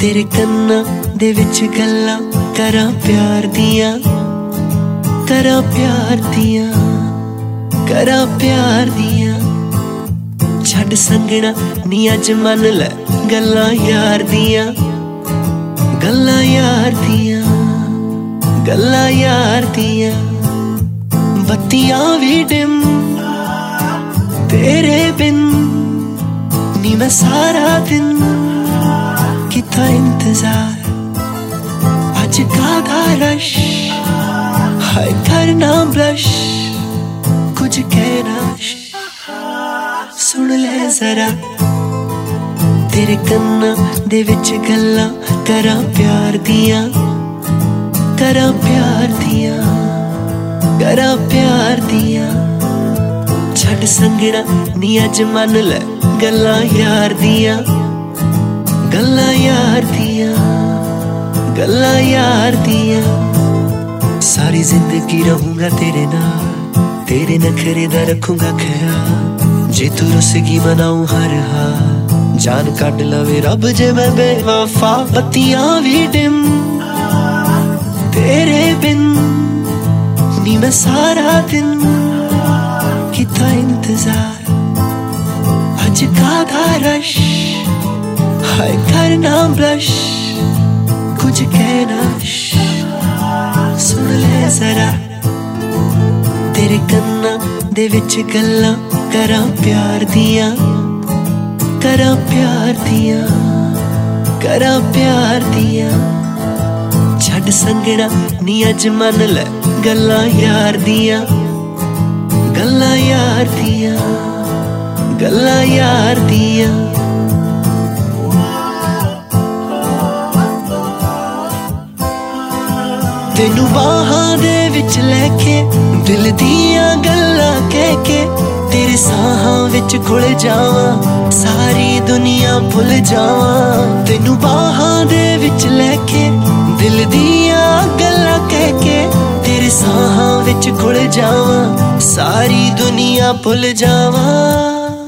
ਤੇਰੇ ਕੰਨਾਂ ਦੇ ਵਿੱਚ ਗੱਲਾਂ ਕਰਾਂ ਪਿਆਰ ਦੀਆਂ ਕਰਾਂ ਪਿਆਰ ਦੀਆਂ, ਕਰਾਂ ਪਿਆਰ ਦੀਆਂ। ਛੱਡ ਸੰਗਣਾ ਨੀ ਅੱਜ ਮੰਨ ਲੈ ਗੱਲਾਂ ਯਾਰ ਦੀਆਂ, ਗੱਲਾਂ ਯਾਰ ਦੀਆਂ, ਗੱਲਾਂ ਯਾਰ ਦੀਆਂ। ਬੱਤੀਆਂ ਵੀ ਡਿਮ ਤੇਰੇ ਬਿਨ, ਨੀ ਮੈਂ ਸਾਰਾ ਦਿਨ ਕੀਤਾ ਇੰਤਜ਼ਾਰ ਅੱਜ ਕਾਦਾ ਰਸ਼ ਹਾਏ ਕਰਨਾ ਬਲਸ਼ ਕੁਝ ਕਹਿਣਾ ਸੁਣ ਲੈ ਜ਼ਰਾ ਤੇਰੇ ਕੰਨਾਂ ਦੇ ਵਿੱਚ ਗੱਲਾਂ ਕਰਾਂ ਪਿਆਰ ਦੀਆਂ ਕਰਾਂ ਪਿਆਰ ਦੀਆਂ ਕਰਾਂ ਪਿਆਰ ਦੀਆਂ ਛੱਡ ਸੰਗਣਾ ਨੀ ਅੱਜ ਮੰਨ ਲੈ ਗੱਲਾਂ ਯਾਰ ਦੀਆਂ ਗੱਲਾਂ ਯਾਰ ਦੀਆਂ ਗੱਲਾਂ ਯਾਰ ਦੀਆਂ ਸਾਰੀ ਜ਼ਿੰਦਗੀ ਰਹੂੰਗਾ ਤੇਰੇ ਨਾਲ ਤੇਰੇ ਨਖਰੇ ਦਾ ਰੱਖੂੰਗਾ ਖਿਆਲ ਜੇ ਤੂੰ ਰੁੱਸ ਗਈ ਮਨਾਉ ਹਰ ਹਾਲ ਜਾਨ ਕੱਢ ਲਵੇ ਰੱਬ ਜੇ ਮੈਂ ਬੇਵਫਾ ਬੱਤੀਆਂ ਵੀ ਡਿਮ ਤੇਰੇ ਬਿਨ ਨੀ ਮੈਂ ਸਾਰਾ ਦਿਨ ਕੀਤਾ ਇੰਤਜ਼ਾਰ ਅੱਜ ਕਾਦਾ ਰਸ਼ ਹਾਏ ਕਰਨਾ ਕੁਝ ਕਹਿਣਾ ਸੁਣ ਲੈ ਜ਼ਰਾ, ਤੇਰੇ ਕੰਨਾਂ ਦੇ ਵਿੱਚ ਗੱਲਾਂ ਕਰਾਂ ਪਿਆਰ ਦੀਆਂ, ਕਰਾਂ ਪਿਆਰ ਦੀਆਂ, ਕਰਾਂ ਪਿਆਰ ਦੀਆਂ। ਛੱਡ ਸੰਗਣਾ ਨੀ ਅੱਜ ਮੰਨ ਲੈ ਗੱਲਾਂ ਯਾਰ ਦੀਆਂ, ਗੱਲਾਂ ਯਾਰ ਦੀਆਂ, ਗੱਲਾਂ ਯਾਰ ਦੀਆਂ। ਤੈਨੂੰ ਬਾਹਾਂ ਦੇ ਵਿੱਚ ਲੈ ਕੇ, ਦਿਲ ਦੀਆਂ ਗੱਲਾਂ ਕਹਿ ਕੇ, ਤੇਰੇ ਸਾਹਾਂ ਵਿੱਚ ਖੁੱਲ ਜਾਵਾਂ, ਸਾਰੀ ਦੁਨੀਆ ਭੁੱਲ ਜਾਵਾਂ। ਤੈਨੂੰ ਬਾਹਾਂ ਦੇ ਵਿੱਚ ਲੈ ਕੇ, ਦਿਲ ਦੀਆਂ ਗੱਲਾਂ ਕਹਿ ਕੇ, ਤੇਰੇ ਸਾਹਾਂ ਵਿੱਚ ਘੁਲ ਜਾਵਾਂ, ਸਾਰੀ ਦੁਨੀਆ ਭੁੱਲ ਜਾਵਾਂ।